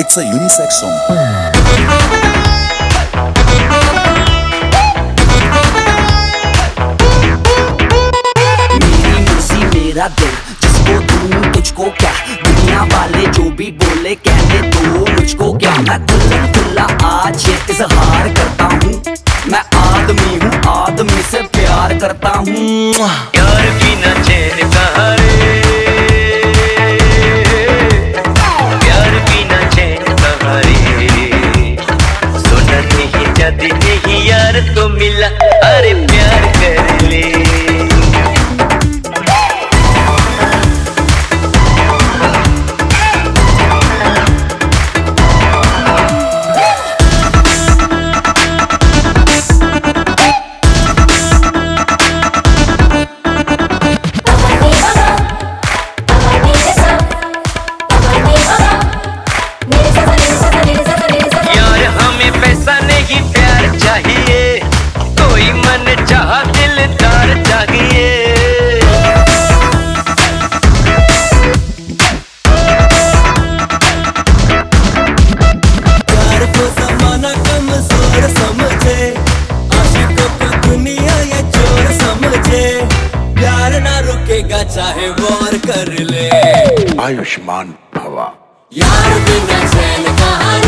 It's a unisex song. मेरी दिल, जिसको तुझको क्या? दुनिया वाले जो भी बोले, कहने दो मुझको क्या? मैं आज ये इजहार करता हूँ। मैं आदमी हूँ, आदमी से प्यार करता हूँ। मिला। अरे प्यार कर ले। प्यार ना रुकेगा चाहे वॉर कर ले। आयुष्मान Bhava. यार बिना चैन कहाँ